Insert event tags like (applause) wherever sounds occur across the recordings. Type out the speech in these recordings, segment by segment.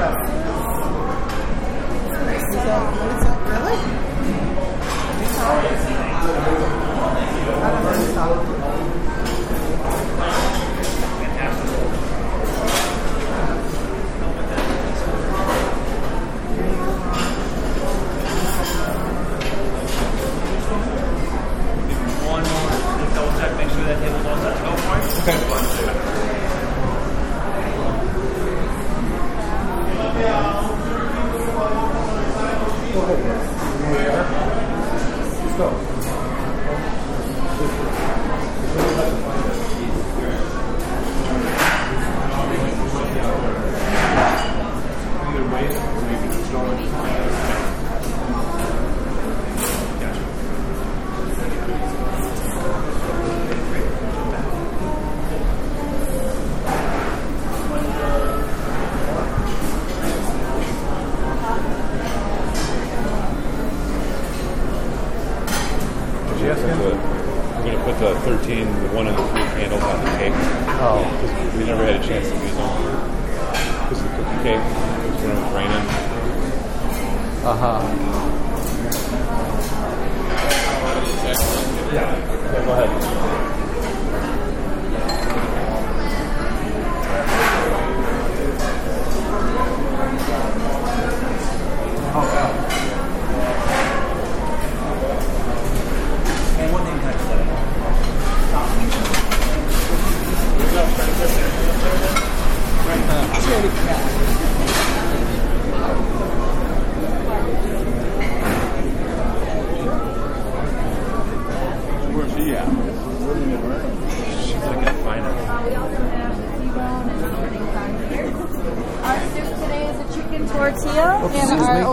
One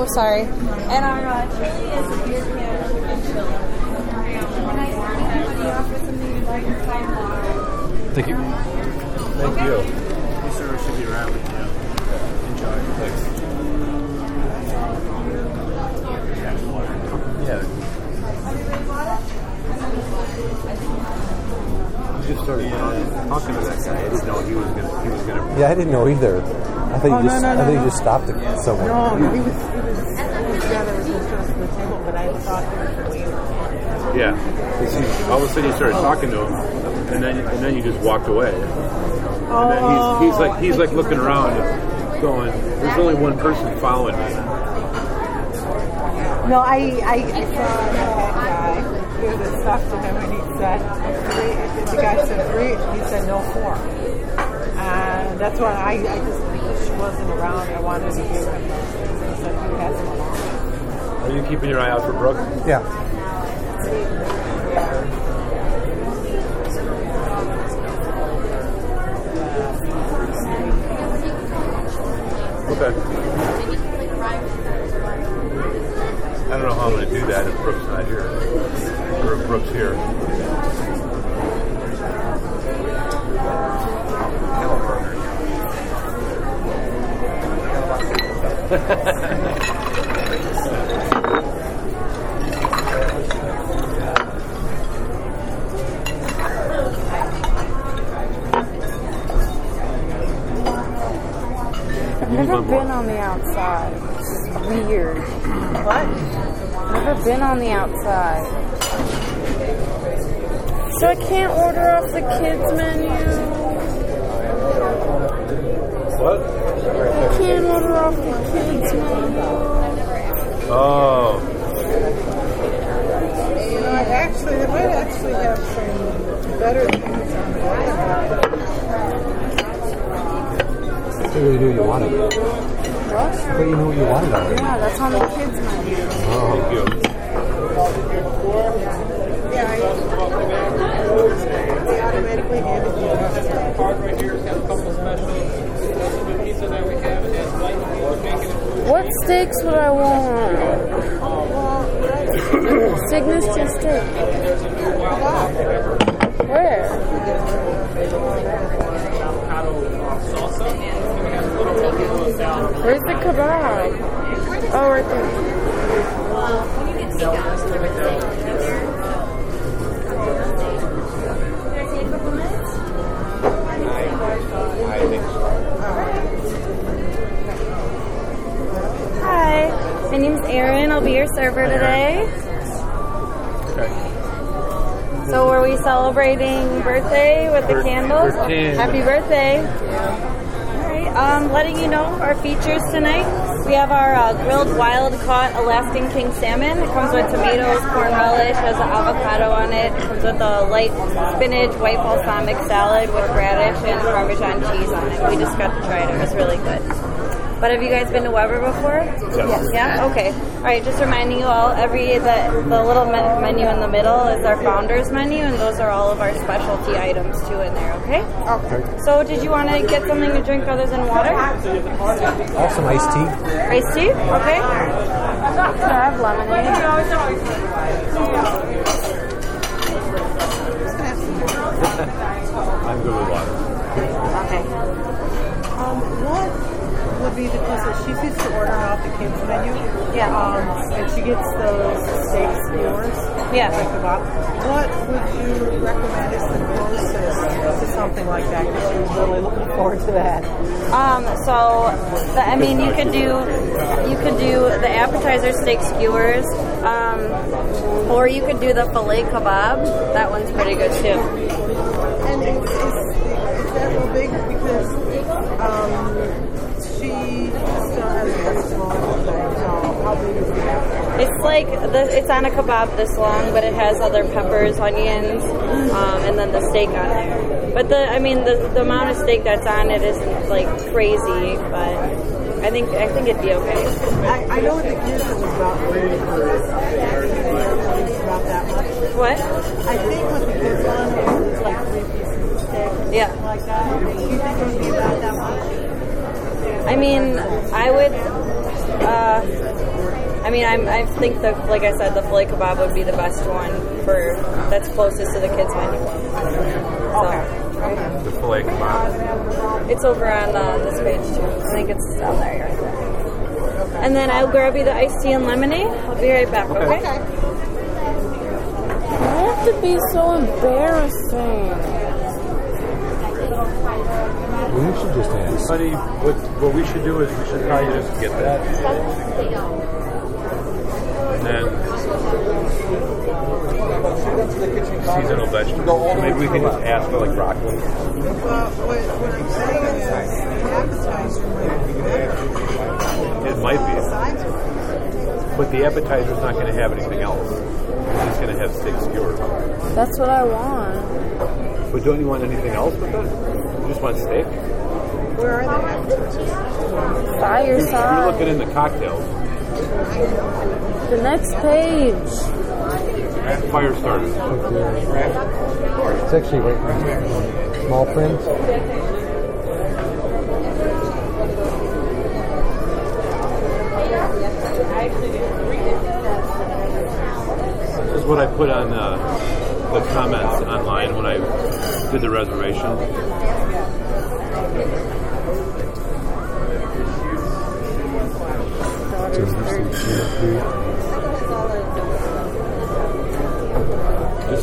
sorry, and our uh, chili is a beer can chicken chili. Can I start anybody off with something you'd like to try more? Thank you. Thank you. This should be around with you. Enjoy. Thanks. Yeah. You just started talking to that guy. I didn't know he was gonna. He was gonna. Yeah, I didn't know either. I think Oh, you just no, I no, you just stopped it somewhere. No, he was, he was, yeah, there was insurance for the table, but I thought he was leaving. Yeah. 'Cause all of a sudden, you started talking to him, and then and then you just walked away. And then he's, he's like he's like looking around, going, "There's only one person following me." No, I, I, I saw that guy give the stuff to him, and he said, three, the guy said three, he said no four. Uh, and that's why I, I just, because she wasn't around, I wanted to give him those things. And he said, who has them along? Are you keeping your eye out for Brooke? Yeah. Okay. I don't know how I'm going to do that if Brooke's not here, or if Brooke's here. I've never been on the outside. It's weird. What? Never been on the outside. So I can't order off the kids menu. What? I can't off the kids menu. Oh, You know, actually, they might actually have some better things on iPad. So you knew you wanted it. But you knew what you wanted. Yeah, that's on the kids menu. thank you. Yeah, I, they automatically and What I want? (coughs) Signature steak. Where? Where's the kebab? Oh, right there. My name's Erin. I'll be your server today. Okay. So, were we celebrating birthday with the candles? Happy birthday! All right. Um, letting you know our features tonight. We have our uh, grilled wild caught Alaskan king salmon. It comes with tomatoes, corn relish, has an avocado on it. It comes with a light spinach, white balsamic salad with radish and Parmesan cheese on it. We just got to try it. It was really good. But have you guys been to Weber before? Yes. Yeah. Okay. All right. Just reminding you all, every the the little men- menu in the middle is our founders menu, and those are all of our specialty items too in there. Okay. Okay. So, did you want to get something to drink other than water? Have some iced tea. Iced tea? Okay. Can I have lemonade? (laughs) I'm good with water. Okay. Um, what would be the because she's used to ordering off the kids menu. Yeah. Um, and she gets those steak skewers. Yeah. Like kebab. What would you recommend as the closest to something like that? Because she was really looking forward to that. Um, so, the, I mean, you could do you could do the appetizer steak skewers, um, or you could do the filet kebab. That one's pretty good too. And is, is, is that real big? Because like the, it's on a kebab this long, but it has other peppers, onions, um, and then the steak on there. But the, I mean, the, the amount of steak that's on it isn't like crazy, but I think I think it'd be okay. I, I know the kids was about three pieces, about that much. What? I think with the kids on it was like three pieces of steak. Yeah. Like that. Do you think it would be about that much? I mean, I would. Uh, I mean, I'm, I think the like I said, the filet kebab would be the best one for that's closest to the kids menu. So, The filet kebab. it's over on uh, this page too. I think it's down there. Right And then I'll grab you the iced tea and lemonade. I'll be right back. Okay. I have to be so embarrassing. Well, you should just ask. Honey, what, what we should do is we should probably just get that. And then seasonal vegetables. So maybe we can just ask for like broccoli. Well, what, what I'm saying is the appetizer might be better. It might be. But the appetizer's not going to have anything else. It's just going to have steak skewers. That's what I want. But don't you want anything else with it? You just want steak? Where are the appetizers? By your You're looking in the cocktails. The next page. Fire starters. It's actually right there. Small print. This is what I put on uh, the comments online when I did the reservation.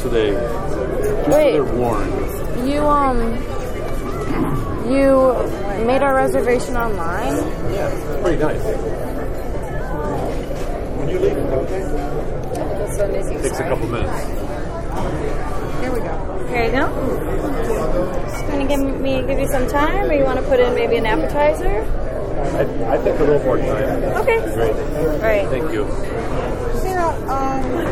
So they, just so Wait. they're warned. You um you made our reservation online? Yeah, it's pretty nice. This one is Takes a couple minutes. Here we go. Here you go. Just gonna give me give you some time, or you want to put in maybe an appetizer? I, I think a little more time. Okay. Great. All right. Thank you. Sarah, um,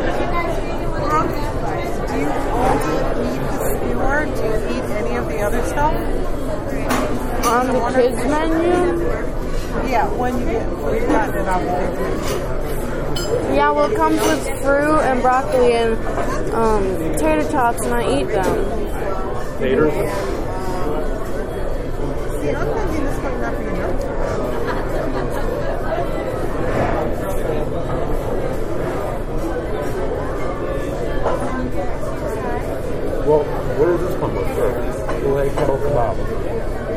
kids menu? Yeah, when you get when you've gotten it out the kids Yeah, well it comes with fruit and broccoli and um tater tots and I eat them. Taters? See, I'm thinking this might not be enough. Well, where does this come with? Filet kebab.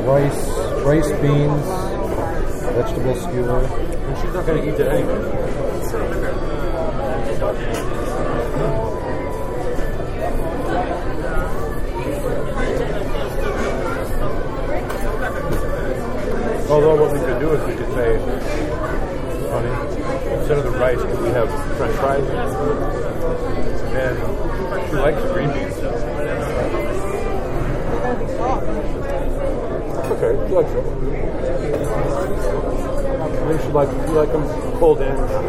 Rice, rice, beans, vegetable skewer. And she's not going to eat it anyway. Although what we could do is we could say, funny? Instead of the rice, could we have French fries? And she likes green beans. Okay, she likes it. I think she likes she like them cold and hot.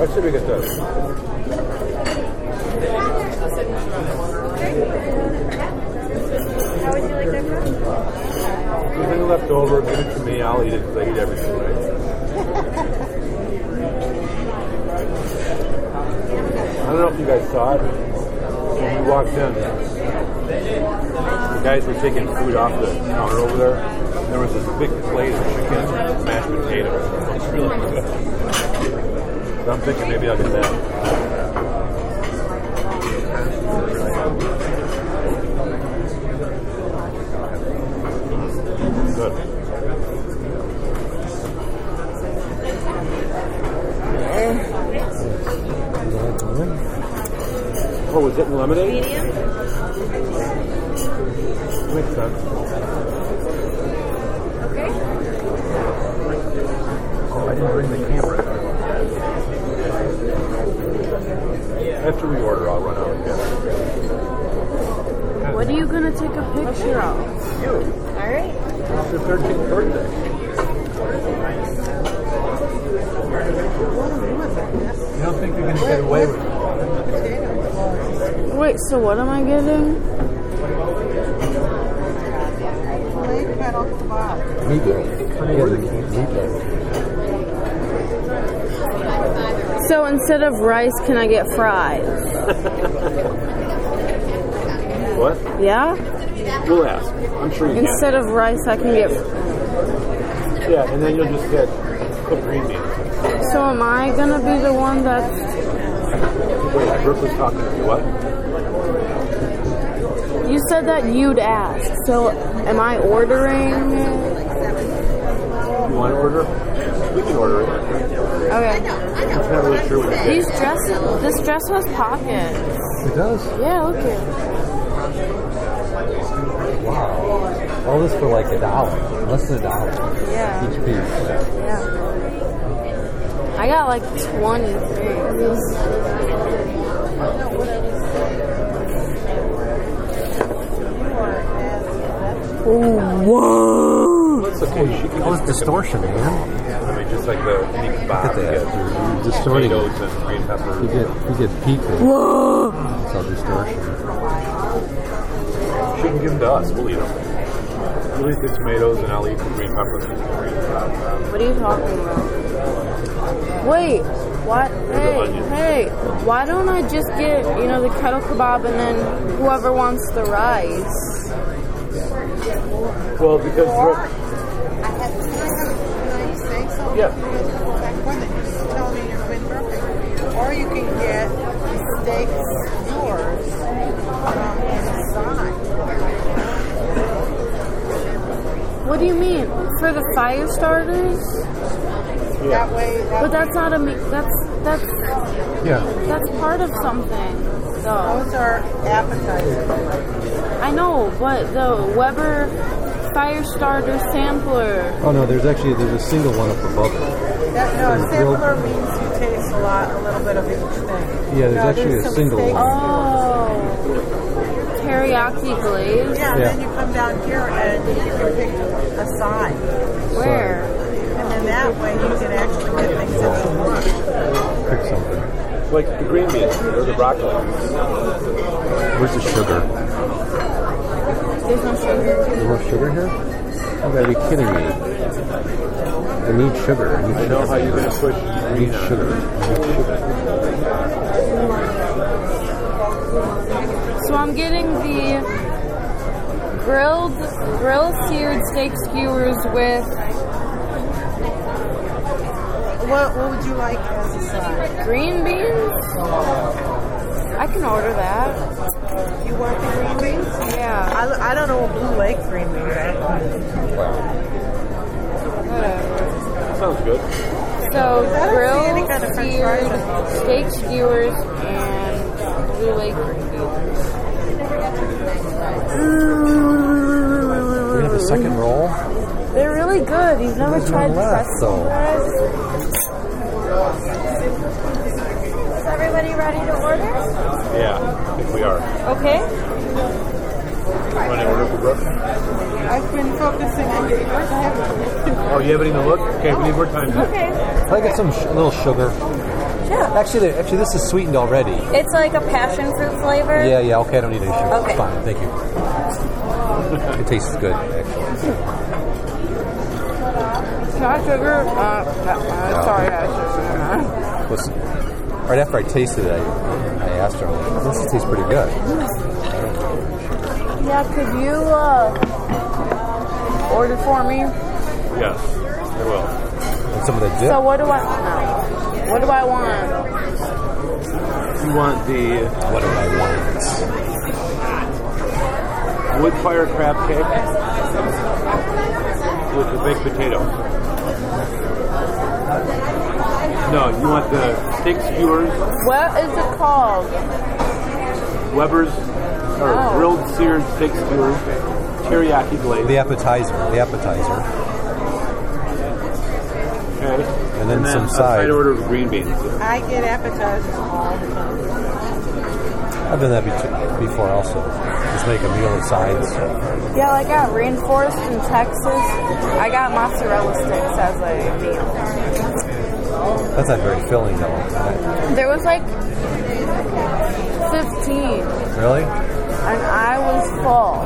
I should we get those. How would you like that from? Anything left over, give it to me. I'll eat it I eat everything. Right? I don't know if you guys saw it. When we walked in, guys were taking food off the counter over there. There was this big plate of chicken and mashed potatoes. It's really good. So I'm thinking maybe I'll get that. Good. Oh, was it lemonade? Medium? Makes sense. Okay. Oh, I didn't bring the camera. After we order, I'll run out again. What are you gonna take a picture of? You. Alright. It's your 13th birthday. You don't think you're going to get away with it? Wait, so what am I getting? Filet kettle kebab. Meatloaf. So instead of rice, can I get fries? (laughs) What? Yeah? We'll ask. I'm sure you can. Instead of rice, I can get. Yeah, and then you'll just get cooked green beans. So am I gonna be the one that's. Wait, Brooke was talking to you. What? You said that you'd ask. So am I ordering? You want to order? We can order it. Okay. I'm not really sure what These get. dresses. This dress has pockets. It does? Yeah, look at. Wow. All this for like a dollar. Less than a dollar. Yeah. Each piece. Yeah. I got like 23. Oh, whoa! That's okay. She can All just this distortion, man. Yeah, I mean, just like the any kebab. Look at that. you get You're distorting it. Potatoes and green peppers. You get you get peaking. Whoa! It's all distortion. She can give them to us. We'll eat them. You'll eat the tomatoes, and I'll eat the green peppers. What are you talking about? Wait, what? Hey, hey, why don't I just get, you know, the kettle kebab and then whoever wants the rice? Well, because Brooke, I had, can I have, can I say something? Yeah. Back when you just tell me you're in Brooklyn. Or you can get steak skewers from um, inside. What do you mean? For the fire starters? That way, that But that's not a meat. That's that's Yeah. that's part of something. Though those are appetizers. I know, but the Weber fire starter sampler. Oh no, there's actually there's a single one up above it. That, no, a There's real- sampler means you taste a lot, a little bit of each thing. Yeah, there's No, actually a single steak one. Oh, teriyaki glaze. Yeah, and Yeah. then you come down here and you can pick a side. Where? And then that way you can actually get things that you want. Pick something. like the green beans or the broccoli. Where's the sugar? There's no sugar. There's more sugar here? You gotta be kidding me. I need sugar. I need I know how you're going to push I need on sugar. I need sugar. So I'm getting the grilled, grilled seared steak skewers with What, what would you like as a side? green beans. I can order that. You want the green beans? Yeah. I, I don't know what Blue Lake green beans are. Whatever. Sounds good. So I don't see any grilled kind of french fries seared in steak skewers and blue lake green beans. We have a second roll. They're really good. You've never There's tried one left, pretzel though. Bread? Is ready to order? Yeah, I think we are. Okay. You want to order for Brooke? I've been focusing on getting I haven't. Oh, you haven't even looked? Okay, we need more time. Okay. Can I get some sh- a little sugar? Yeah. Actually, actually, this is sweetened already. It's like a passion fruit flavor. Yeah, yeah. Okay, I don't need any sugar. Okay. Fine. Thank you. it tastes good, actually. Not sugar. Uh, no, uh, sorry, I Was, right after I tasted it, I, I asked her, I'm like, this tastes pretty good. Yeah, could you uh, order for me? Yes, I will. And some of the dip. So what do I no. What do I want? You want the what do I want? wood fire crab cake with the baked potato. No, you want the steak skewers, What is it called? Weber's, or Oh. grilled seared steak skewers, teriyaki glaze. The appetizer. The appetizer. Okay. And then some a side. side order of green beans. I get appetizers all the time. I've done that be- before also. Just make a meal of sides. Yeah, like at Rainforest in Texas, I got mozzarella sticks as a meal. That's not very filling though. There was like 15, Really? and I was full.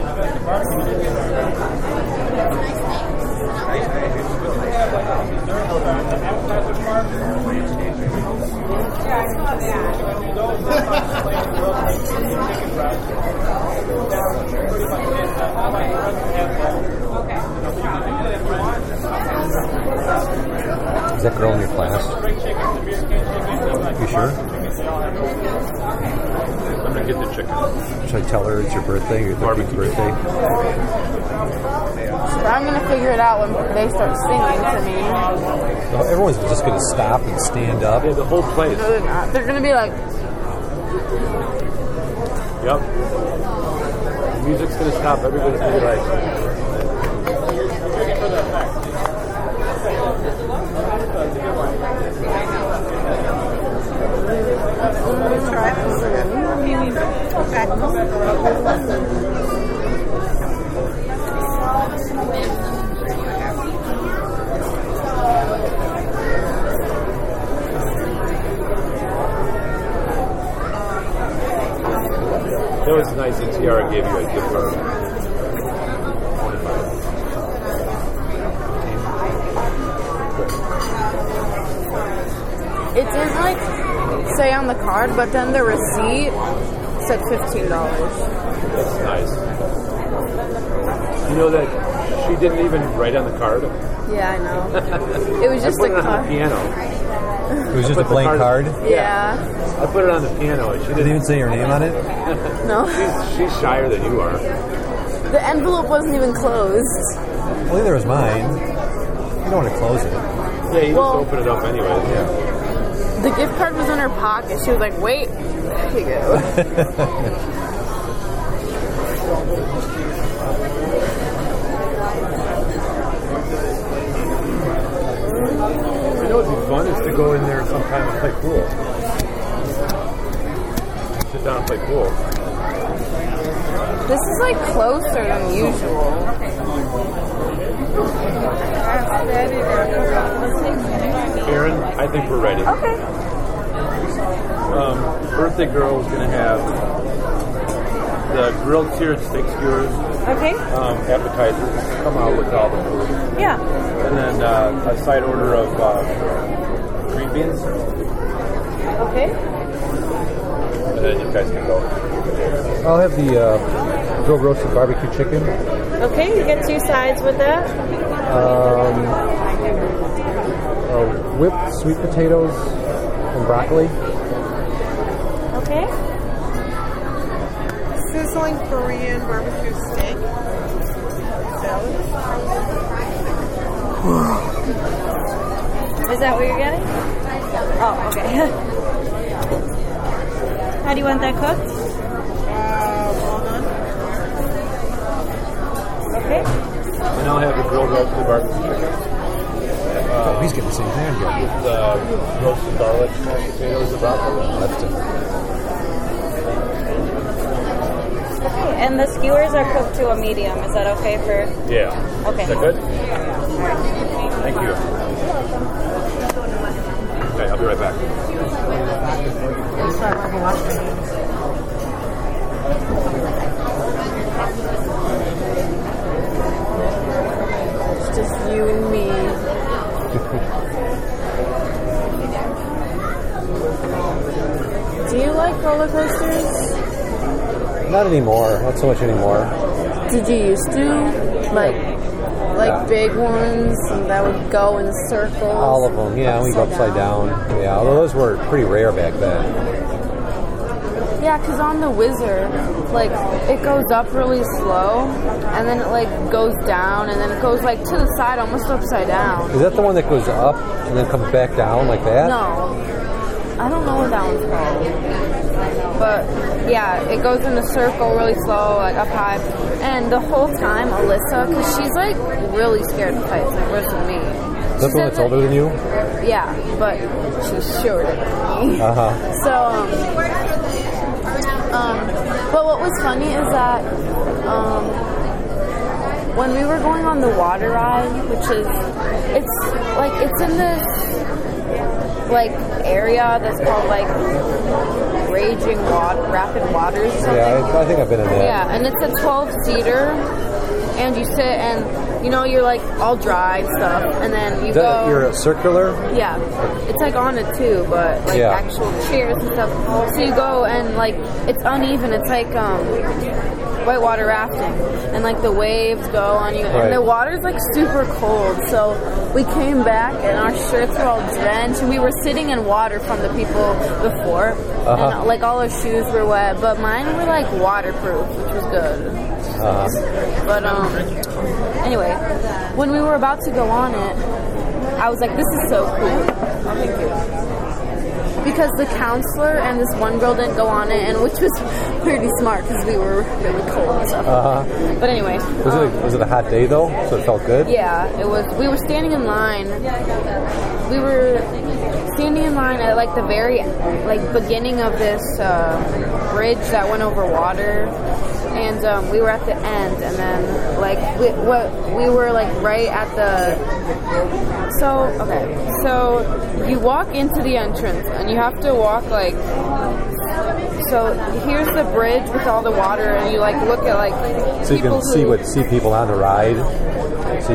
(laughs) Is that girl in your class? You sure? I'm gonna get the chicken. Should I tell her it's your birthday, your 13th birthday? But I'm gonna figure it out when they start singing to me. No, everyone's just going to stop and stand up. Yeah, the whole place. No, they're not. They're gonna be like, Yep. The Music's gonna stop. Everybody's gonna be like, Try this. That was nice that Tiara gave you a gift card. it did like say on the card, but then the receipt said fifteen dollars. That's nice. You know that she didn't even write on the card? Yeah, I know. (laughs) It was just I put a it on the card. piano. It was just a blank card- card. Yeah. I put it on the piano and she Didn't didn't even say your name on it. (laughs) No. She's, she's shyer than you are. The envelope wasn't even closed. Well, neither was mine. You don't want to close it. Yeah, you Well- just open it up anyway. Yeah. The gift card was in her pocket. She was like, "Wait, there you go." Know what'd be fun is to go in there sometime and play pool. Sit down and play pool. This is like closer than usual. Erin, I think we're ready. Okay. Um, birthday girl is going to have the grilled seared steak skewers, Okay. um, appetizers, come out with all the food. Yeah. And then uh, a side order of uh, green beans, Okay. and then you guys can go. I'll have the uh, grilled roasted barbecue chicken. Okay, you get two sides with that. Um, uh, whipped sweet potatoes and broccoli. Sizzling Korean barbecue steak. Salad. Is that what you're getting? Oh, okay. (laughs) How do you want that cooked? Uh, well done. Okay. and I'll have the grilled roasted barbecue chicken. oh, he's getting the same thing I'm getting. With uh, roasted garlic, mashed potatoes, and broccoli. That's it. And the skewers are cooked to a medium. Is that okay for? Yeah. Okay. Is that good? Thank you. Okay, I'll be right back. It's just you and me. (laughs) Do you like roller coasters? Not anymore. Not so much anymore. Did you used to? Like, like big ones that would go in circles? All of them. Yeah, we go upside down. Yeah, although those were pretty rare back then. Yeah, because on the Wizard, like, it goes up really slow, and then it, like, goes down, and then it goes, like, to the side, almost upside down. Is that the one that goes up and then comes back down like that? No. I don't know what that one's called. But, yeah, it goes in a circle really slow, like, up high. And the whole time, Alyssa, because she's, like, really scared of heights, like, worse than me. Is that the one that's older than you? Yeah, but she's shorter than me. Uh huh. (laughs) So, um, um, but what was funny is that um, when we were going on the water ride, which is, it's like it's in this area that's called like raging water, rapid waters. Or something. Yeah, I, I think I've been in that. Yeah, and it's a 12 seater, and you sit and you know you're like all dry and stuff, and then you that go. you're a circular? Yeah, it's like on it too, but like Yeah. actual chairs and stuff. So you go and like it's uneven. It's like um, whitewater rafting, and like the waves go on you, Right. and the water's like super cold. So we came back and our shirts were all drenched, and we were sitting in water from the people before, Uh-huh. and like all our shoes were wet, but mine were like waterproof, which was good. Uh, But um, anyway, when we were about to go on it, I was like, "This is so cool." Because the counselor and this one girl didn't go on it, and which was pretty smart because we were really cold and stuff. uh, But anyway, was um, it a, was it a hot day though? So it felt good. yeah, it was. We were standing in line. We were standing in line at like the very like beginning of this uh, bridge that went over water, and um, we were at the end, and then like we, what we were like right at the. So okay, so you walk into the entrance, and you have to walk like. So here's the bridge with all the water, and you like look at like So you can see who- what see people on the ride. So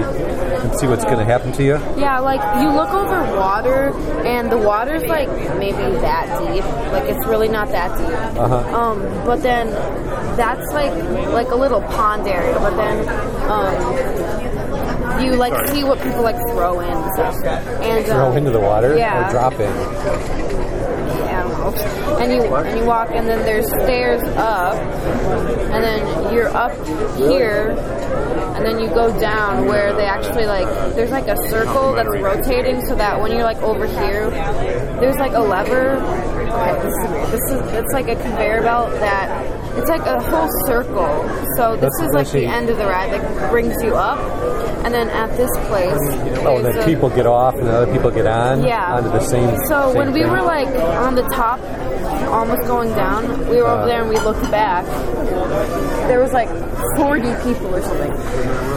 can see what's going to happen to you. Yeah, like you look over water, and the water's like maybe that deep. Like it's really not that deep. Uh-huh. Um, but then that's like like a little pond area. But then um, you like see what people like throw in and stuff. And Throw um, into the water yeah. or drop in. yeah, I don't know. And you and you walk, and then there's stairs up, and then you're up here, and then you go down where they actually like there's like a circle that's rotating, so that when you're like over here, there's like a lever. This is this is it's like a conveyor belt that it's like a whole circle. So this That's is like the end of the ride that brings you up, and then at this place, Oh, and then a- people get off and other people get on yeah. onto the same. So same when we thing. were like on the top, almost going down, we were Uh. over there and we looked back. There was like 40 people or something.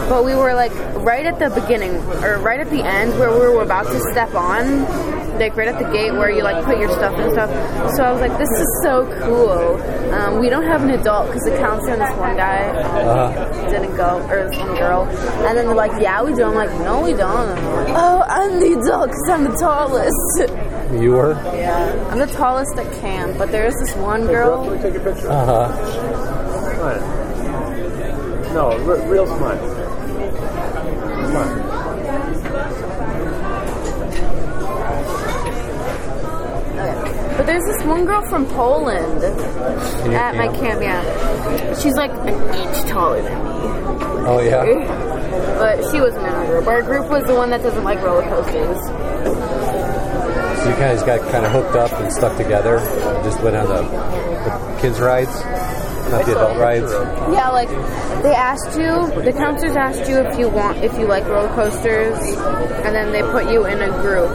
But we were like right at the beginning, or right at the end where we were about to step on, like right at the gate where you like put your stuff and stuff. So I was like, this is so cool. Um, we don't have an adult because the counselor and this one guy Uh-huh. didn't go, or this one girl. And then they're like, yeah, we do. I'm like, no, we don't. I'm like, oh, I'm the adult because I'm the tallest. you were. Yeah, I'm the tallest at camp, but there is this one girl. Take a picture. Uh huh. No, r- real smile. Smile. Okay. But there's this one girl from Poland at my camp. Yeah, she's like an inch taller than me, Oh yeah. (laughs) but she wasn't in our group. Our group was the one that doesn't like roller coasters. So you guys got kind of hooked up and stuck together. Just went on the, the kids rides. Not the adult rides. Yeah, like they asked you, the counselors asked you if you want, if you like roller coasters, and then they put you in a group.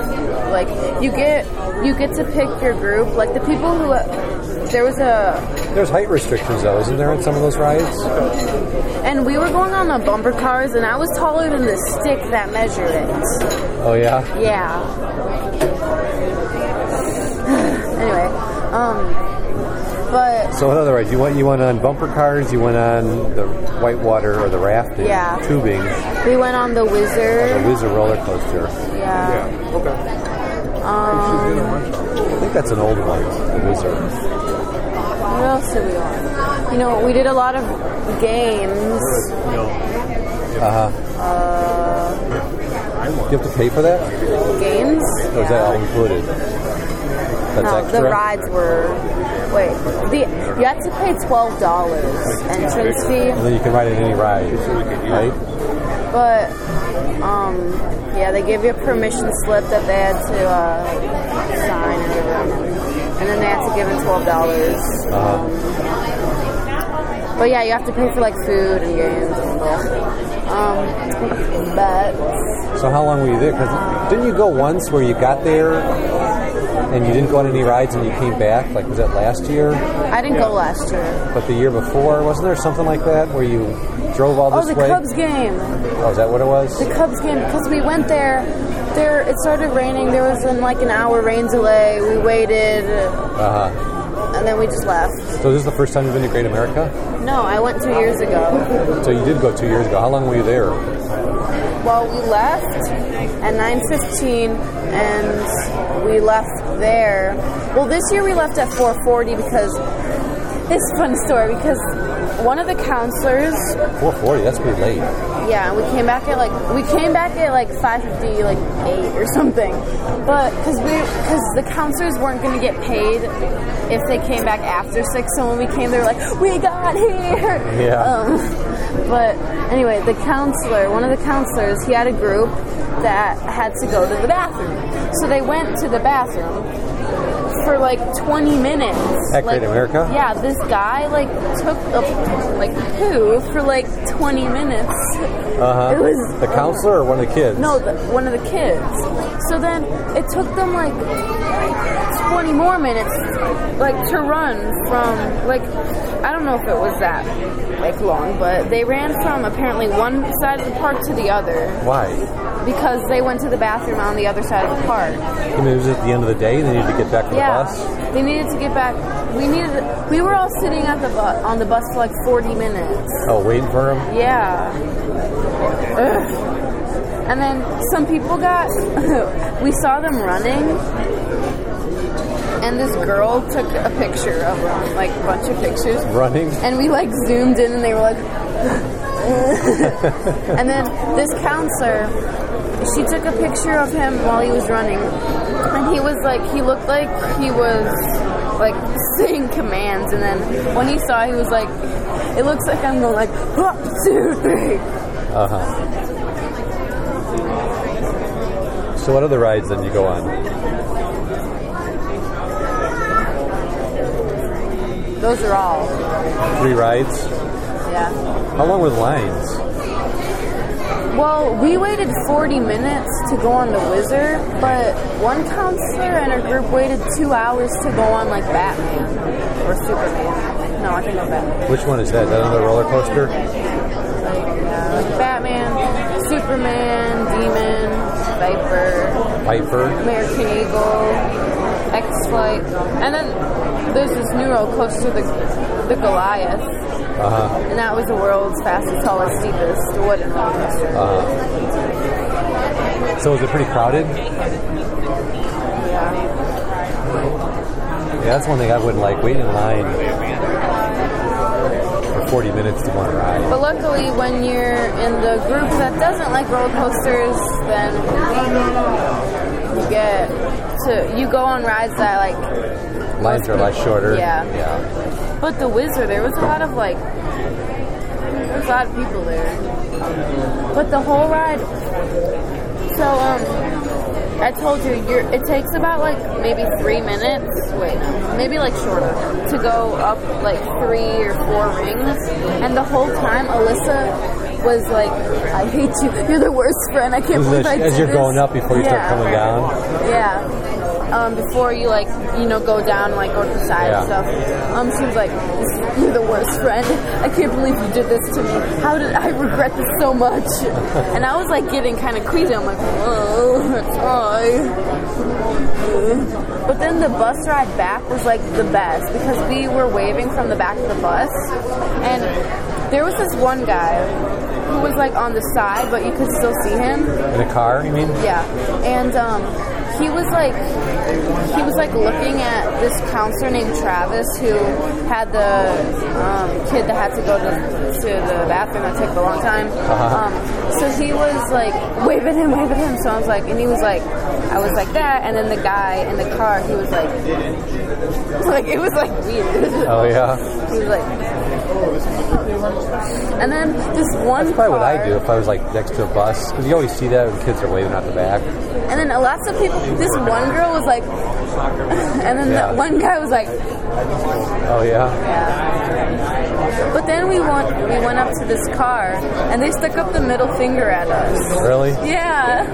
Like you get, you get to pick your group. Like the people who, there was a, There's height restrictions though, isn't there, In some of those rides? and we were going on the bumper cars, and I was taller than the stick that measured it. Oh yeah. Yeah. (sighs) anyway, um, but So what other rides? You went you went on bumper cars. You went on the whitewater or the rafting, Yeah. tubing, we went on the wizard. the Wizard. Whizzer roller coaster. Yeah. Okay. Um, I think that's an old one, the Whizzer. what else did we on? You know, we did a lot of games. Uh huh. Uh, You have to pay for that, games? or is that all included? That's no, extra. the rides were. Wait, the you have to pay twelve dollars entrance fee, And then you can ride in any ride, right? But um, yeah, they gave you a permission slip that they had to uh, sign and give them, and then they had to give in twelve dollars. Uh-huh. But yeah, you have to pay for like food and games and stuff. Um, but So how long were you there? Because didn't you go once where you got there and you didn't go on any rides and you came back? Like was that last year? I didn't go last year. But the year before, wasn't there something like that where you drove all Oh, the way? Cubs game. Oh, is that what it was? The Cubs game because we went there. There, it started raining. There was an, like an hour rain delay. We waited, Uh huh. and then we just left. So this is the first time you've been to Great America? No, I went two years ago. So you did go two years ago. How long were you there? Well, we left at 9:15, and we left there. Well, this year we left at 4:40 because it's a fun story because one of the counselors 440. That's pretty late. Yeah, we came back at like we came back at like five fifty, like eight or something. But because we because the counselors weren't going to get paid if they came back after six. So when we came, they were like, "We got here." Yeah. Um, but anyway, the counselor, one of the counselors, he had a group that had to go to the bathroom. So they went to the bathroom for like 20 minutes. At like, Great America? Yeah, this guy like took a like poo for like 20 minutes. Uh huh. It was the counselor or one of the kids? no, the, one of the kids. So then it took them like 20 more minutes, like to run from like I don't know if it was that like long, but they ran from apparently one side of the park to the other Why? Because they went to the bathroom on the other side of the park. I mean, it was at the end of the day. They needed to get back to yeah, the bus. they needed to get back. We needed. We were all sitting at the bu- on the bus for like 40 minutes. Oh, waiting for them. Yeah. Ugh. And then some people got, (laughs) we saw them running, and this girl took a picture of them, like a bunch of pictures. Running. And we like zoomed in, and they were like, (laughs) and then this counselor, she took a picture of him while he was running, and he was like, he looked like he was like (laughs) saying commands, and then when he saw, he was like, it looks like I'm going like one, two, three. Uh huh. So what other rides then you go on? Those are all. Three rides. Yeah. How long were the lines? Well, we waited 40 minutes to go on the Wizard, but one counselor and her group waited two hours to go on like Batman or Superman. No, I think was Batman. Which one is that? Is that another roller coaster? Uh, Batman, Superman, Demon, Viper, Piper. American Eagle, X Flight, and then there's this new roller coaster, the, the Goliath, Uh huh. and that was the world's fastest, tallest, steepest wooden roller coaster. Uh huh. So was it pretty crowded? Yeah. Yeah, that's one thing I wouldn't like. Waiting in line for 40 minutes to go on a ride. But luckily, when you're in the group that doesn't like roller coasters, then you get to you go on rides that like Lines are a lot shorter. Yeah. Yeah. But the Wizard, there was a lot of like, there was a lot of people there. But the whole ride, so um, I told you, you're, it takes about like maybe three minutes. Wait, no, maybe like shorter to go up like three or four rings, and the whole time Alyssa was like, "I hate you. You're the worst friend. I can't believe I did as you're this." going up before you Yeah. start coming down. Yeah. Um, before you like, you know, go down, like go to the side and stuff. Um, she was like, "You're (laughs) the worst friend. I can't believe you did this to me. How did I regret this so much?" (laughs) And I was like getting kind of queasy. I'm like, "Oh, sorry." But then the bus ride back was like the best because we were waving from the back of the bus, and there was this one guy who was like on the side, but you could still see him. In a car, you mean? Yeah, and um, he was like, he was like looking at this counselor named Travis who had the um, kid that had to go to, to the bathroom that took a long time. Um, so he was like waving him, waving him. So I was like, and he was like, I was like that, and then the guy in the car, he was like, (laughs) like it was like weird. Oh yeah. He was like, and then this one That's probably what I do if I was like next to a bus because you always see that when kids are waving out the back. And then lots of people. This one girl was like, and then Yeah. that one guy was like, Oh yeah. yeah. But then we went we went up to this car and they stuck up the middle finger at us. Really? Yeah.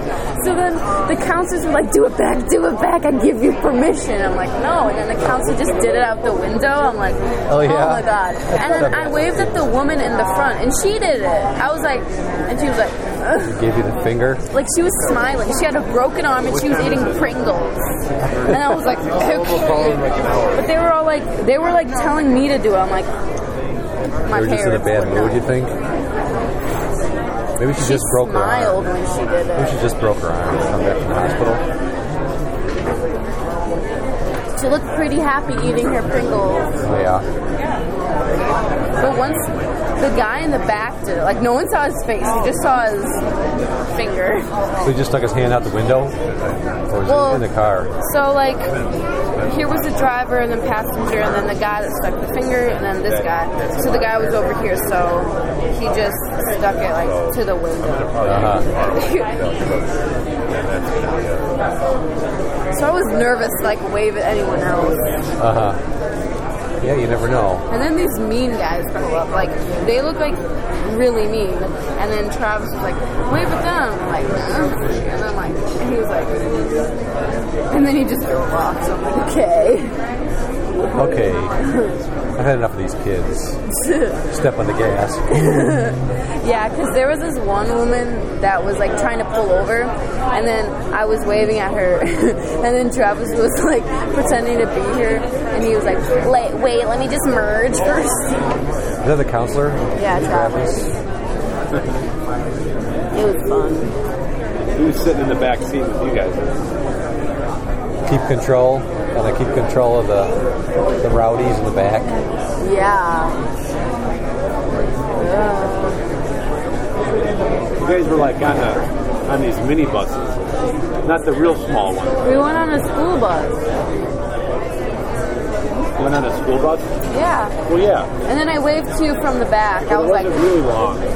So then the counselors were like, "Do it back, do it back. I give you permission." I'm like, "No." And then the counselor just did it out the window. I'm like, Oh, yeah? Oh my god!" And then I waved at the woman in the front, and she did it. I was like, and she was like. Ugh. Gave you the finger. Like she was smiling. She had a broken arm and she was eating Pringles. And I was like, okay. But they were all like, they were like telling me to do it. I'm like, my They were just in a parents bad mood. You think? Maybe she, She just broke her arm. smiled when she did it. Maybe she just broke her arm and come back from the hospital. She looked pretty happy eating her Pringles. Oh yeah. But once the guy in the back did it, like no one saw his face. You just saw his finger. So he just stuck his hand out the window, or was Well- he in the car? So like, here was the driver and then passenger and then the guy that stuck the finger and then this guy. So the guy was over here, so he just stuck it like to the window. Uh-huh. (laughs) so I was nervous to like wave at anyone else. Uh huh. Yeah, you never know. And then these mean guys come up, like they look like really mean. And then Travis was like, wave at them. I'm like, and then like, and he was like, and then he just drove off. So I'm like, okay. Okay. (laughs) I've had enough of these kids. (laughs) Step on the gas. (laughs) Yeah, because there was this one woman that was like trying to pull over, and then I was waving at her, (laughs) and then Travis was like pretending to be here, and he was like, "Wait, wait, let me just merge first. Is that the counselor? Yeah, Travis. It was fun. He was sitting in the back seat with you guys. Keep control. Kind of keep control of the the rowdies in the back. Yeah. Yeah. You guys were like on the on these mini buses, not the real small ones. We went on a school bus. Went on a school bus. Yeah. Well, yeah, And then I waved to you from the back. I but it was like, wasn't really long.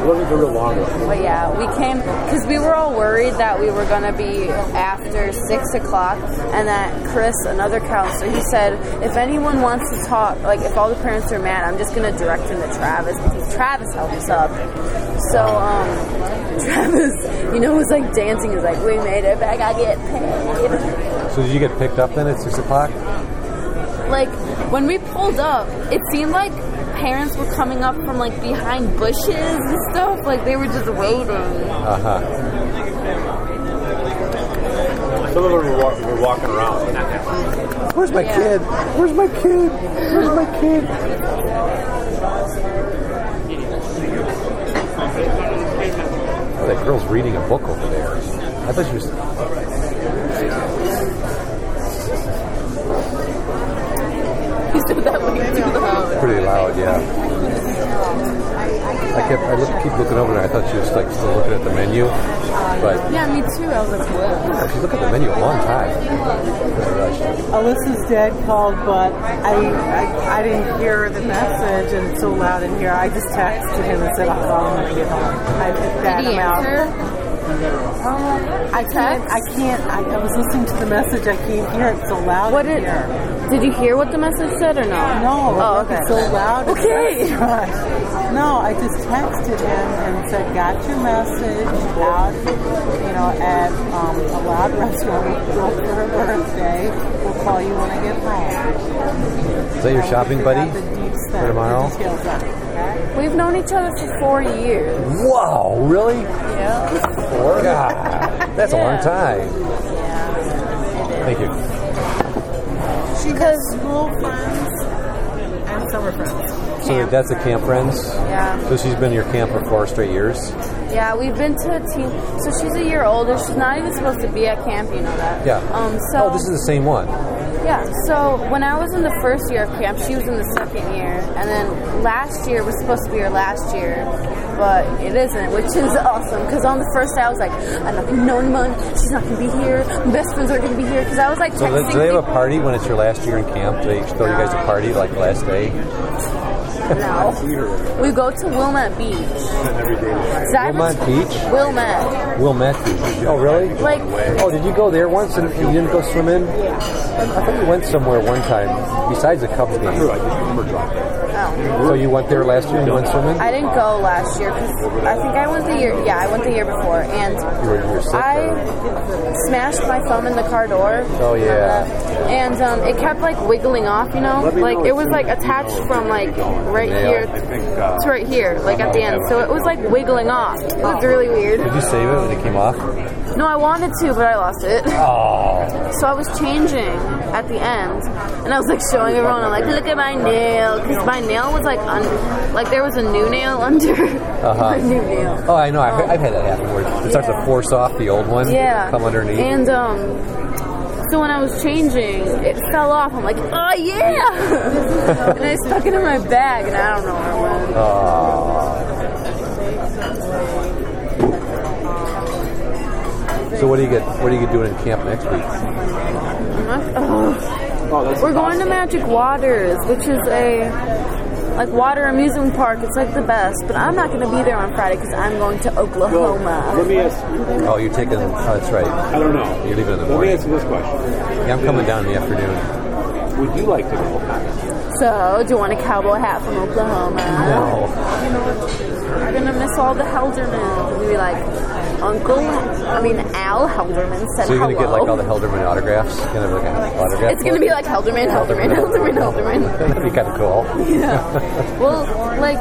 It wasn't the real long one. But yeah, we came because we were all worried that we were going to be after six o'clock, and that Chris, another counselor, he said if anyone wants to talk, like if all the parents are mad, I'm just going to direct them to Travis because Travis helped us up. So um, (laughs) Travis, you know, was like dancing. He was like, "We made it back. I get paid." So did you get picked up then at six o'clock? Like when we pulled up, it seemed like parents were coming up from like behind bushes and stuff. Like they were just waiting. Uh huh. Some of them were, walk, were walking around. Where's my Yeah. kid? Where's my kid? Where's my kid? (laughs) Oh, that girl's reading a book over there. I thought she was. Pretty loud, yeah. I kept, I look, keep looking over there. I thought she was like still looking at the menu, but Yeah, me too. I was like, what? she's looking at the menu a long time. I didn't realize she- Alyssa's dad called, but I, I I didn't hear the message and it's so loud in here. I just texted him and said I'll call him when I get home. I picked that Did he him out. answer? Um, I can't. I can't. I, I was listening to the message. I can't hear it so loud. What in did here. Did you hear what the message said or no? No. Oh, it's okay. so loud. Okay. No, I just texted him and said, "Got your message out. You know, at um, a loud (laughs) restaurant. Go for her birthday. We'll call you when I get home." Is that your shopping buddy Got the deets for tomorrow? the details on it, okay? We've known each other for four years. Wow, really? Yeah. Four? God, that's a long time. Yeah. time. Thank you. She has school friends and summer friends. So Camp. that's the camp friends. Yeah. So she's been your camp for four straight years. Yeah, we've been to a team. So she's a year older. She's not even supposed to be at camp. You know that. Yeah. Um. So. Oh, this is the same one. Yeah, so when I was in the first year of camp, she was in the second year, and then last year was supposed to be her last year, but it isn't, which is awesome. Because on the first day, I was like, I'm not gonna know anyone. She's not gonna be here. My best friends aren't gonna be here. Because I was like So texting. they, do they have a party when it's your last year in camp? Do they throw you guys a party like last day? No. We go to Wilmette Beach. Wilmette Beach? Wilmette. Wilmette Beach. Oh, really? Like, Oh, did you go there once and you didn't go swimming? I thought you went somewhere one time besides the Cubs game. oh. So you went there last year and you went swimming? I didn't go last year because I think I went the year. Yeah, I went the year before, and You were, you were sick. I though. smashed my thumb in the car door. Oh, yeah. And um, it kept like wiggling off, you know, like it was like attached from like right here to right here, like at the end. So it was like wiggling off. It was really weird. Did you save it when it came off? No, I wanted to, but I lost it. Oh. So I was changing at the end, and I was like showing everyone. I'm like, look at my nail, because my nail was like un- like there was a new nail (laughs) under Uh-huh. my new nail. Oh, I know. I've, I've had that happen where it starts to force off the old one. Yeah. Come underneath. And um, so when I was changing, it fell off. I'm like, oh yeah, (laughs) and I stuck it in my bag, and I don't know where it went. So what do you get? What are you doing in camp next week? Ugh. We're going to Magic Waters, which is a like water amusement park. It's like the best, but I'm not going to be there on Friday because I'm going to Oklahoma. Let me ask. Oh, you're taking. Oh, that's right. I don't know. You're leaving in the Let me morning. ask you this question. Yeah, I'm coming down in the afternoon. Would you like to go? So, do you want a cowboy hat from Oklahoma? No. We're gonna miss all the Heldermans. We'll be like, Uncle, I mean Al Helderman said So you're gonna hello. get like all the Helderman autographs? Gonna have like an autograph? it's gonna be like Helderman, Helderman, Helderman, Helderman. (laughs) That'd be kind of cool. Yeah. Well, like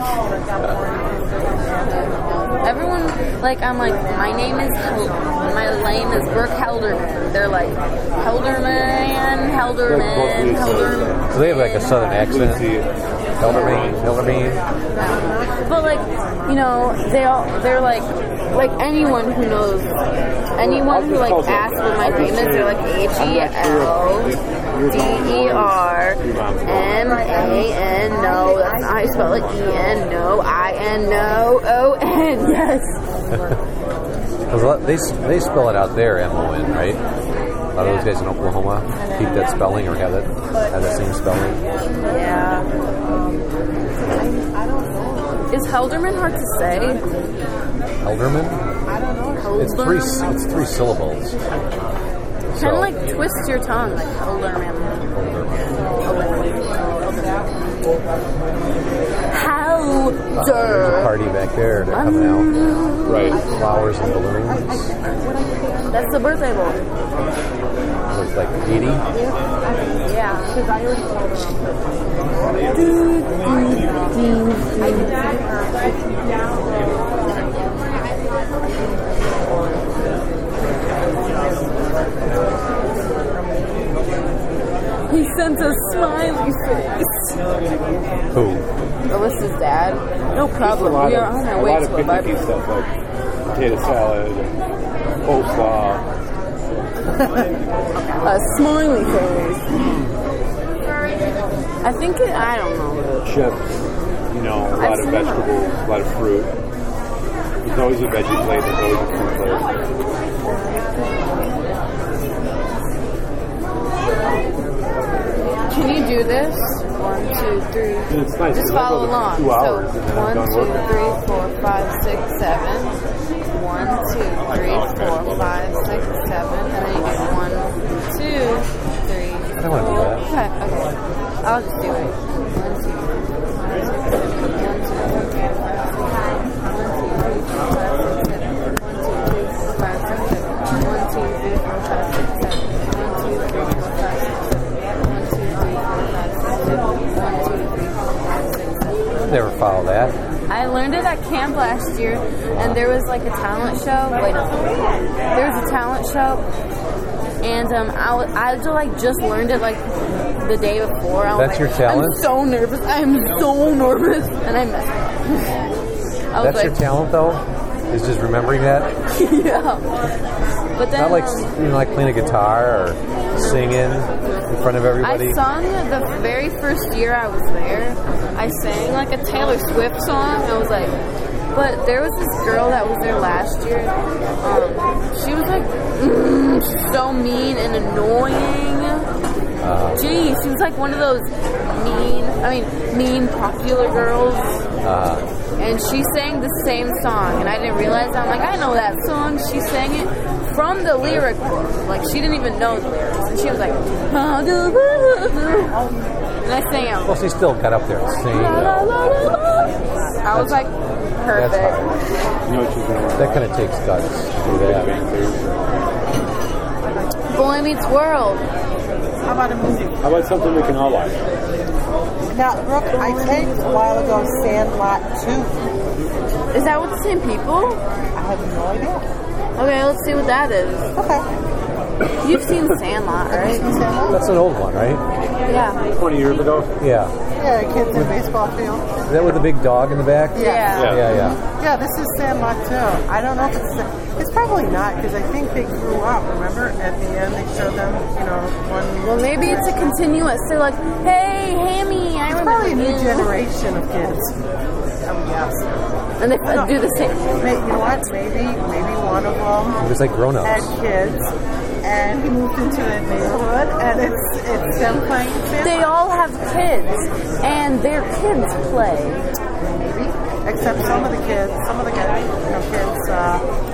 everyone, like I'm like, my name is Hel- my name is Brooke Helderman. They're like Helderman, Helderman, Helderman. So they have like a southern accent. Helderman, Helderman. But like, you know, they all they're like like anyone who knows anyone who like asks what my name is, they're like H E L D E R M A N no. That's not how you spell it. E N no I N no O N yes. (laughs) 'Cause uh, they they spell it out there, M O N, right? A lot of those guys in Oklahoma keep that spelling or have it have that same spelling. Yeah. Is Helderman hard to say? Helderman. It's three. It's three syllables. Kind of like twist your tongue, like Helderman. Helder. Party back there. They're coming out. Um, right. Flowers and balloons. That's the birthday boy. Looks like 80. Because I already told. He sent a smiley face. Who? Alyssa's dad. No problem. We of, are on our a way lot to of a barbecue. stuff like potato salad and coleslaw. (laughs) A smiley face. I think it, I don't know. Chef, you know, a lot I've of vegetables, a lot of fruit. There's always a veggie plate, there's always a fruit plate. Can you do this? One, two, three. It's nice. Just follow along. Two hours so, one, two, three, four, five, six, seven one, two, three, four, five, six, seven, and then you get one, two, three. I don't want to do one, two, three, four, five. Okay. One, two, four, five, six, seven. Never follow that. I learned it at camp last year, and there was like a talent show. Wait, there was a talent show, and um, I, I just, like just learned it like the day before. I was That's like, your talent? I'm so nervous. I'm so nervous, and I messed up. I That's like, your talent, though. Is just remembering that. (laughs) yeah. But then Not like um, you know, like playing a guitar or singing in front of everybody. I sung the very first year I was there. I sang like a Taylor Swift song. I was like, but there was this girl that was there last year. Um, she was like mm, so mean and annoying. Uh, Gee, she was like one of those mean, I mean, mean popular girls. uh, And she sang the same song, and I didn't realize. I'm like, I know that song. She sang it from the lyric book. Like she didn't even know the lyrics, and she was like, "How (laughs) do and I sang out. well, she still got up there and sang. La, la, la, la, la. I was like, perfect. hard. You know what she's gonna That kind of takes guts to do that. Boy Meets World. How about a movie? How about something we can all watch? Now, Brooke, I taped a while ago Sandlot 2. Is that with the same people? I have no idea. Okay, let's see what that is. Okay. You've seen Sandlot, right? Sandlot? That's an old one, right? Yeah. 20 years ago? Yeah. Yeah, kids in a baseball field. Is that with the big dog in the back? Yeah. Yeah. Yeah, yeah. Yeah, this is Sandlot 2. I don't know if it's probably not because I think they grew up. Remember at the end they showed them, you know, one. Well, maybe it's a continuous. They're like, hey, Hammy, I It's remember probably a new you. generation of kids. I would guess. And they f- do the same. May, you know what? Maybe maybe one of them It was like grown had ups. kids, and he moved into a neighborhood, and it's it's them playing Sandlot. They all have kids, and their kids play. maybe, except some of the kids, some of the guys, you know, kids. Uh,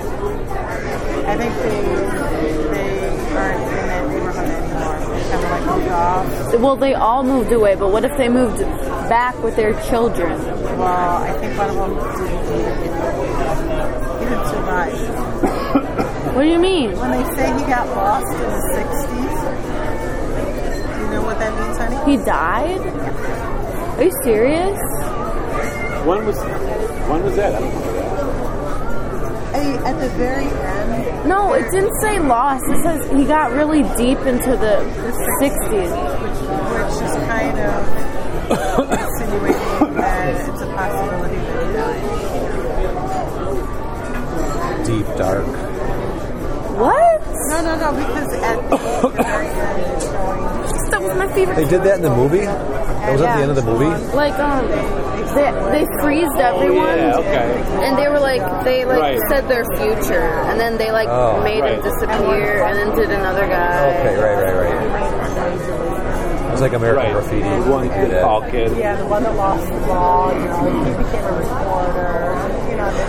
I think they they aren't in that neighborhood anymore. They kind of like moved off. Well, they all moved away, but what if they moved back with their children? Well, I think one of them didn't. He didn't survive. What do you mean? When they say he got lost in the '60s, do you know what that means, honey? He died? Are you serious? When was when was that? I don't know that. Hey, at the very end, No, it didn't say lost. It says he got really deep into the 60s. which is kind of insinuating that it's a possibility that he died. Deep, dark. What? No, no, no, because at the very end, showing. That was my favorite. They did that in the movie? That was at the end of the movie? Like, um, they, they freezed everyone. Yeah, okay. And they were like, they like Right. said their future, and then they like Oh, made right. him disappear, and then did another guy. Okay, right, right, right. It was like American Right. Graffiti. The one They did that. tall kid. Yeah, the one that lost the ball, you know, he became a reporter. You know, the,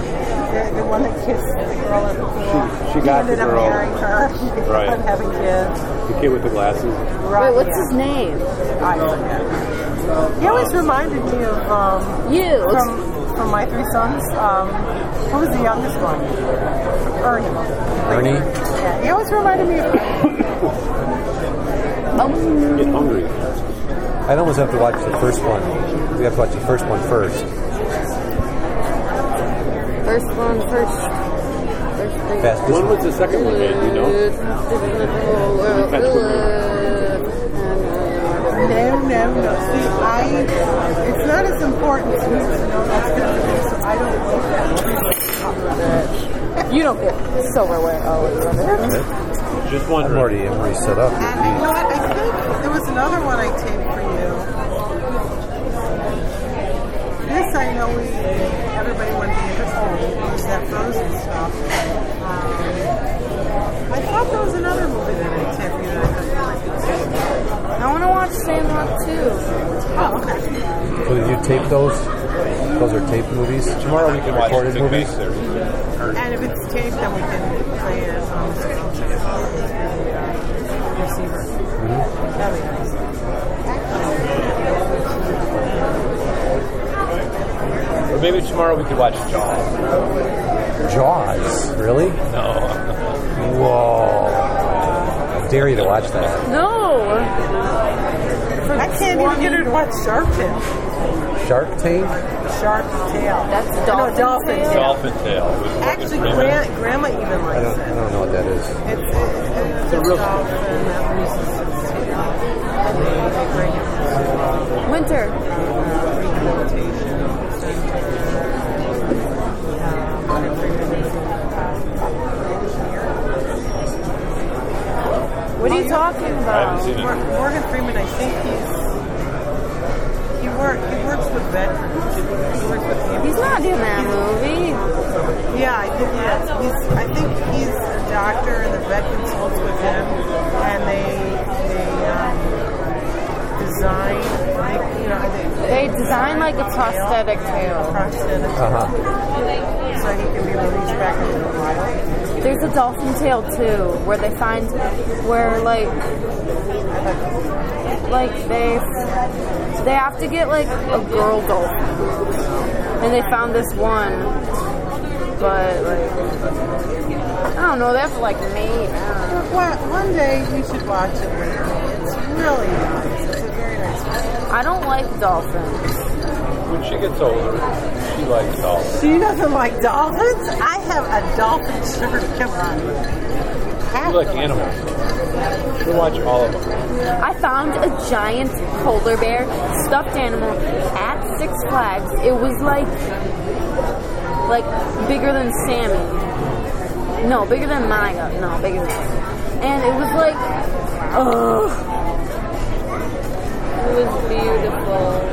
the, the one that kissed the girl at the pool. She- she got he ended the up marrying her. She ended Right. up having kids. The kid with the glasses. Right, Wait, what's yeah. his name? I forget. He always reminded me of um, You. from from my three sons. Um, who was the youngest one? Ernie. Ernie? Yeah, he always reminded me of. Get hungry. I'd almost have to watch the first one. We have to watch the first one first. First one, first. First thing. Fastest When was the second one made? You know? No, no, no. See, I. It's not as important to me to know those kinds of things. So I don't look at You don't get silverware. Oh, whatever. Just I'm wondering. already, I'm already set up. And you know what? I think there was another one I taped for you. This I know we that frozen stuff. Um, I thought there was another movie that I taped for you that I thought you might be interested in. I want to watch Sandlot too. Oh, okay. So did you tape those? Those are taped movies? Tomorrow we can watch Recorded the movies? And if it's taped, then we can play it on the uh, receiver. That'd be nice. Tomorrow we could watch Jaws. Jaws, really? No. Whoa! I dare you to watch that. No. I can't even get her to watch Shark Tale. Shark Tank. Shark Tale. That's dolphin, no, Dolphin Dolphin Tale? Tale. Dolphin Tale. with Morgan Actually, Gran- Grandma even I likes don't. I don't know what that is. It's, it, it's a real- dolphin that What are you talking I haven't about? seen it. Morgan Freeman, I think he's he work he works with veterans. He works with the He's not in that movie. Yeah, I think yes. He's I think he's a doctor and the vet consults with him and they they um, design they, you know they, They design like a prosthetic tail. prosthetic Uh huh. so he can be released back into the wild. There's a dolphin tale too, where they find where like like they they have to get like a girl dolphin, and they found this one, but like I don't know. They have to like mate. I don't know. One, one day you should watch it with me. It's really nice. It's a very nice movie. I don't like dolphins. When she gets older, she likes dolphins. She doesn't like dolphins? I have a dolphin shirt. On. She like animals. She'll watch all of them. I found a giant polar bear stuffed animal at Six Flags. It was like like bigger than Sammy. No, bigger than Maya. Uh, no, bigger than And it was like oh it was beautiful.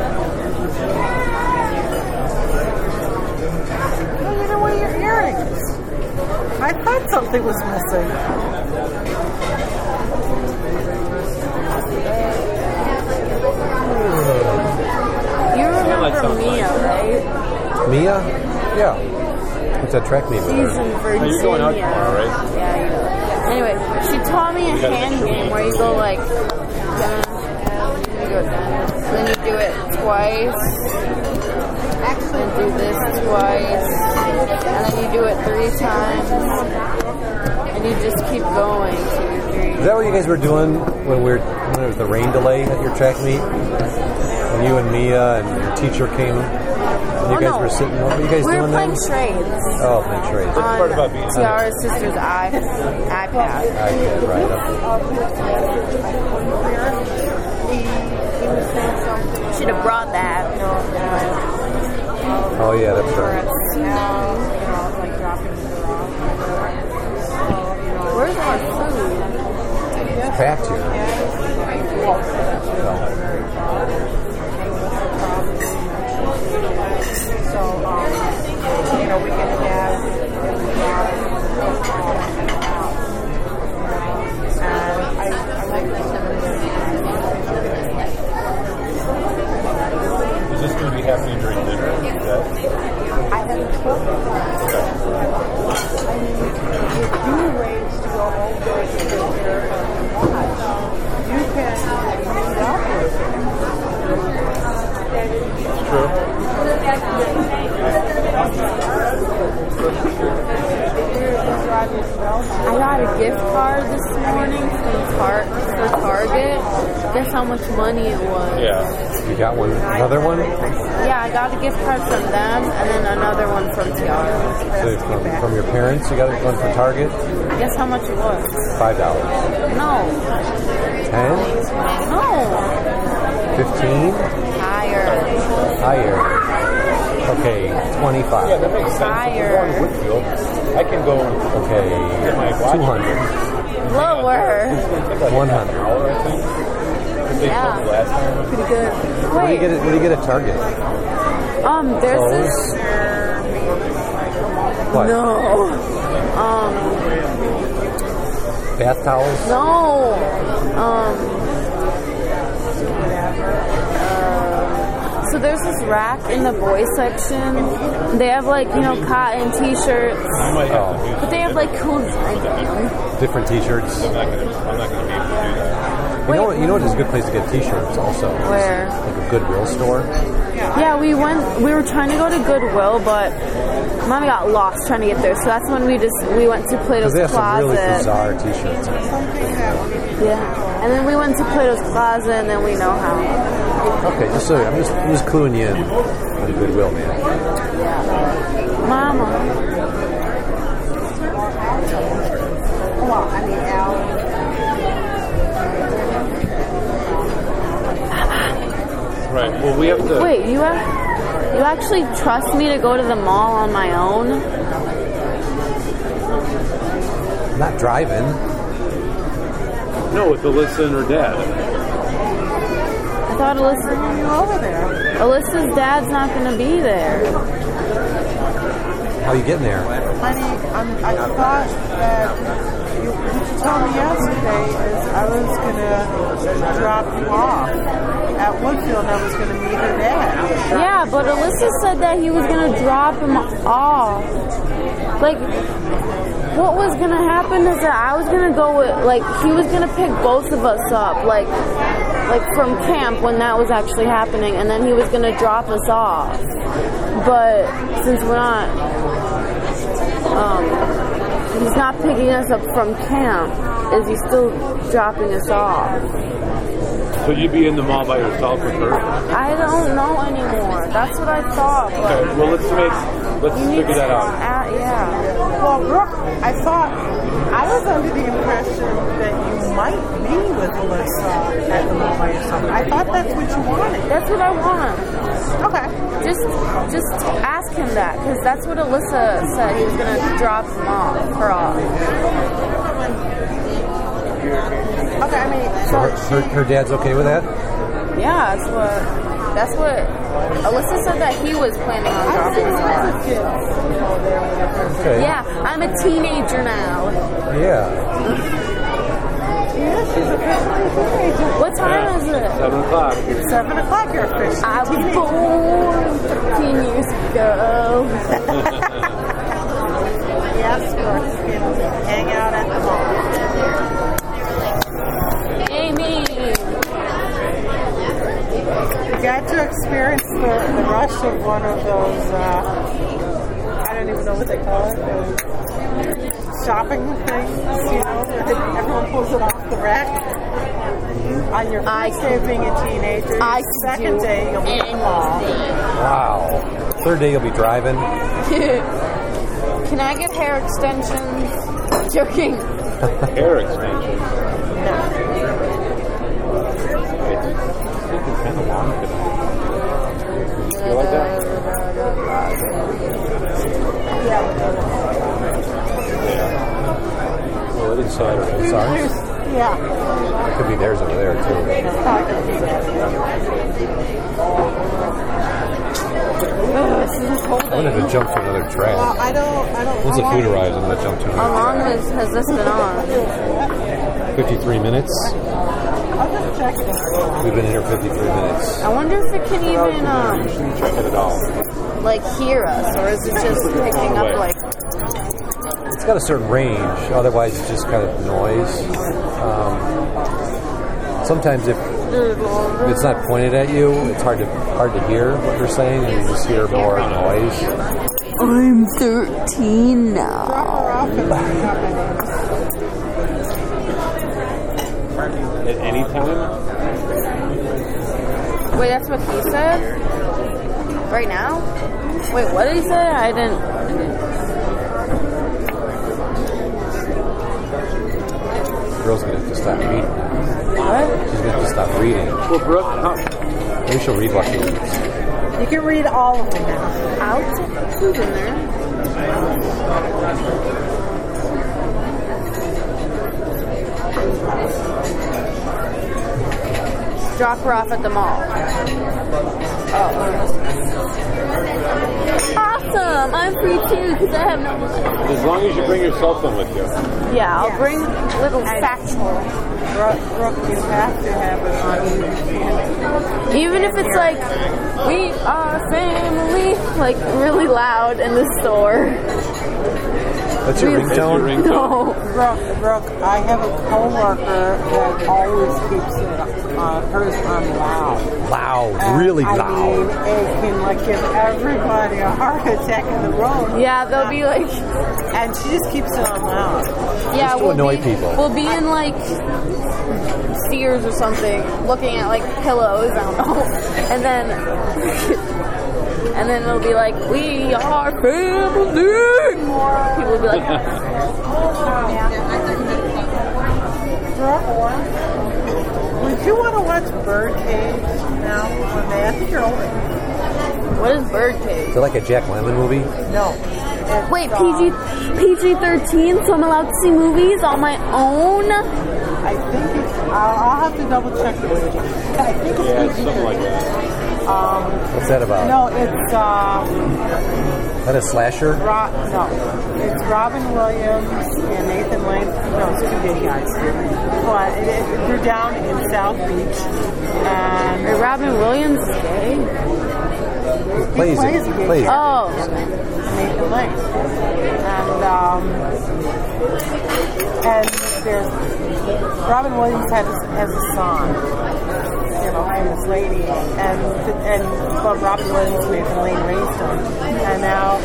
I thought something was missing. You remember like Mia, right? Mia? Yeah. What's that track meet with She's her? in Virginia. you're going out tomorrow, right? Yeah, you know. Anyway, she taught me a hand game you- where you go like dun, you go dun, and then you do it twice, and do this twice, and then you do it three times, and you just keep going. Two, three. Is that what you guys were doing when we were when there was the rain delay at your track meet? And you and Mia and your teacher came. And you Oh, guys no. were sitting. What were you guys we were playing then? trades Oh, playing trades. on part about being- Tiara's sister's i iPad. iPad, right? Okay. Should have brought that. Oh yeah, that's right. Where's our food? It's packed here. So, um, you know, we can have. And I, I like Is this going to be happening during dinner? I haven't cooked. I mean, if you arrange to go over to and watch, you can meet up with It's true. I got a gift card this morning from Tar- for Target. Guess how much money it was? Yeah. You got one, another one. Yeah, I got a gift card from them and then another one from Tiara. So from, from your parents, you got one for Target. Guess how much it was? Five dollars. No, Ten. no, Fifteen. higher, Higher. Okay, Yeah, twenty-five. that makes sense. Higher. going to I can go Okay, get my watch. two hundred. lower. It's going Yeah. told last time. Pretty good. What do you get? At, what do you get at Target? um, there's this. What? No, um, Bath towels. no, um. So there's this rack in the boys section. They have like you know cotton T-shirts, You might have but they have like cool designs. Different T-shirts. I'm not going to. I'm not going to be able to do that. You know what? You know what is a good place to get T-shirts also? Where? Like a Goodwill store. Yeah, we went. We were trying to go to Goodwill, but mommy got lost trying to get there. So that's when we just we went to Plato's they have some really Closet. bizarre T-shirts. Yeah, and then we went to Plato's Closet, and then we know how. Okay, just so I'm just I'm just cluing you in on Goodwill, man. Yeah, Mama, Right. Well, we have to. wait, you have, you actually trust me to go to the mall on my own? I'm not driving. No, with Alyssa and her dad. I thought Alyssa, You over there? Alyssa's dad's not going to be there. How are you getting there? Honey, I'm, I thought that you, what you told me yesterday is I was going to drop you off at Woodfield I was going to meet her dad. Yeah, but Alyssa said that he was gonna drop him off. Like, what was gonna happen is that I was gonna go with, like, he was gonna pick both of us up, like, like from camp when that was actually happening, and then he was gonna drop us off. But since we're not, um, he's not picking us up from camp, is he still dropping us off? So you'd be in the mall by yourself with her. I don't know anymore. That's what I thought. Okay. Well, let's make. Let's you need figure that to out. add- yeah. Well, Brooke, I thought, I was under the impression that you might be with Alyssa at the mall by yourself. I thought that's what you wanted. That's what I want. Okay. Just, just ask him that because that's what Alyssa said. He was gonna drop him off, her off. Okay, I mean, So so her, her, her dad's okay with that? Yeah, that's what. That's what Alyssa said that he was planning on I dropping think us as off. a kid, you know, there were Okay. Yeah, I'm a teenager now. Yeah. Yeah, she's officially a teenager. What time is it? Seven o'clock. It's 7 o'clock, you're officially I a was teenager. born 15 years ago. Yes, Brooke, you know, hang out got to experience the, the rush of one of those, uh, I don't even know what they call it, those shopping things, you know, where everyone pulls it off the rack. On your I first day of being a teenager, I second day you'll be at the mall. Wow. Third day you'll be driving. (laughs) Can I get hair extensions? (laughs) Joking. Hair extension. It's kind of long today. You like that? Yeah. Well, it is Saturday. Sorry. Yeah. Could be theirs over there, too. I'm going holding. to jump to another Well. I don't, I don't. Once the food long- arrives, I'm to jump to How another long track. has, has this been on? 53 minutes. I'll just check it out. We've been here 53 minutes. I wonder if it can even um, Check it out. like hear us, or is it just picking up like? It's got a certain range, otherwise it's just kind of noise. Um, sometimes if if it's not pointed at you, it's hard to hard to hear what you're saying, and you just hear more noise. I'm 13 now. Drop her off and come in. At any time? Wait, that's what he said. Right now? Wait, what did he say? I didn't. Girl's gonna have to stop reading. What? She's gonna have to stop reading. Well, Brooke, how, Maybe she'll read while she reads. You can read all of them now. Out? Who's in there? Drop her off at the mall. Oh. Awesome! I'm free too because I have no money. as long as you bring your cell phone with you. Yeah, I'll bring little satchel. Brooke, Brooke, you have to have it on you. Even if it's like, we are family, like really loud in the store. That's your That's ringtone. No. Brooke, Brooke, I have a coworker that always keeps it, uh, hers on loud. Loud, And, really I loud. mean, it can like give everybody a heart attack in the room. Yeah, they'll be like, And she just keeps it on loud. yeah, Just to we'll annoy be, people. We'll be in like Sears or something, looking at like pillows. I don't know, and then and then it'll be like, "We are family." People will be like, (laughs) Would you want to watch Birdcage now? One day? I think you're older. "What is Birdcage?" Is it like a Jack Lemmon movie? No. It's, Wait, uh, PG PG thirteen, so I'm allowed to see movies on my own. I think it's. I'll, I'll have to double check the rating. I think it's Yeah, PG-13. like that. What's that about? No, it's um, Is that a slasher? Ro- no, it's Robin Williams and Nathan Lane. No, it's two gay guys. But it, it, they're down in South Beach, and Is Robin Williams gay? Plays plays it. gay Plays. Oh, Nathan Lane, and um, and there's Robin Williams has has a son. And this lady, and and but Robin Williams, Nathan Lane raised him, and now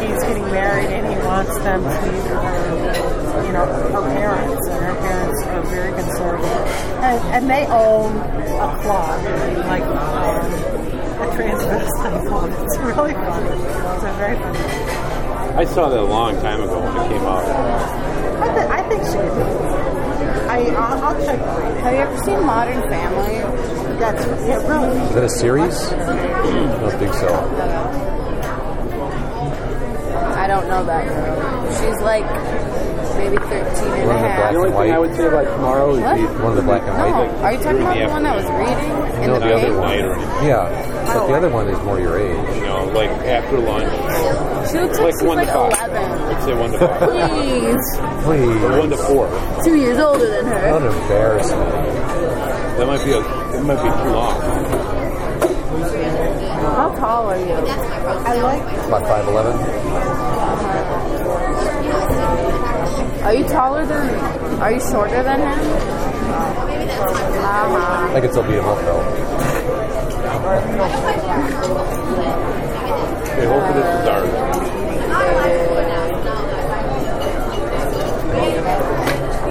he's getting married, and he wants them to her, you know, her parents, and her parents are very conservative, and, and they own a club, like um, a transvestite (laughs) club. It's really funny. It's a very funny. I saw that a long time ago when it came out. I, th- I think she could. I I'll, I'll check the have you ever seen Modern Family? That's yeah, really. Is that a series? I don't think so. I don't know that girl. She's like maybe 13 and One a of the half. The only and thing I would say about tomorrow is What? the One of the black and No, white. are you talking about the one that was reading in No, the the other one. night or anything. Yeah, but the oh. other one is more your age. You know, like after lunch, She looks like like she's one like to five. 11. I'd say one to five. Please, Please. Or one to four. two years older than her. What an embarrassment. That might be a. It might be too long. How tall are you? I like. About 5'11. Are you taller than? Are you shorter than him? Uh-huh. I could still beat him up though. Okay, hopefully this is ours.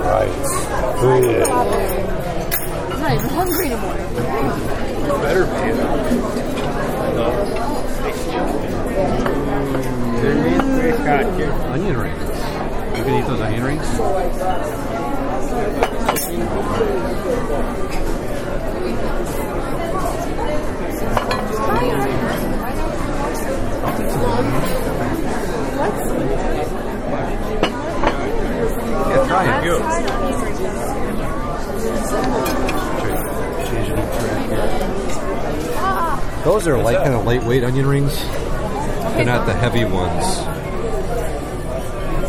Right. I'm not even hungry anymore. Better be. Onion rings. You can eat those onion rings? Yeah, try it. Those are like kind of lightweight onion rings. They're not the heavy ones.